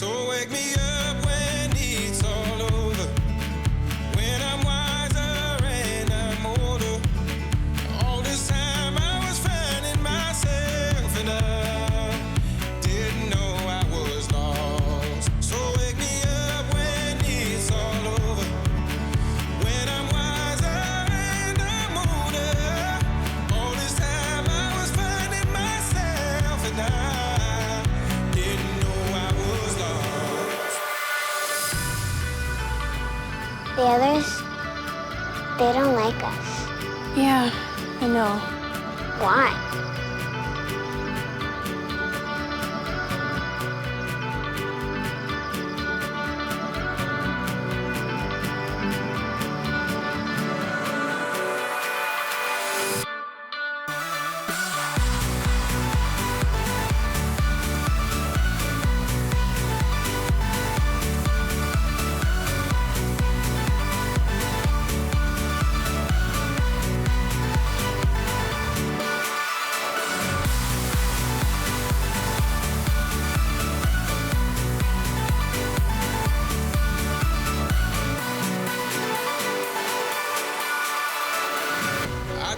So wake me up The others, they don't like us. Yeah, I know. Why?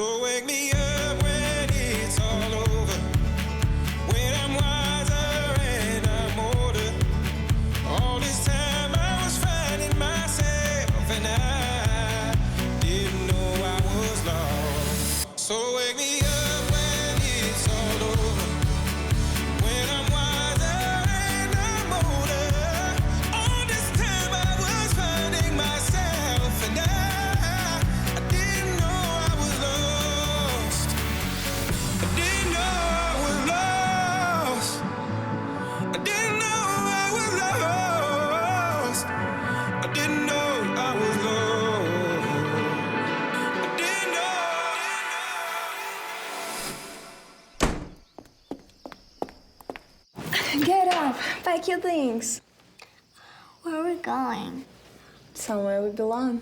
So wake me Pack your things. Where are we going? Somewhere we belong.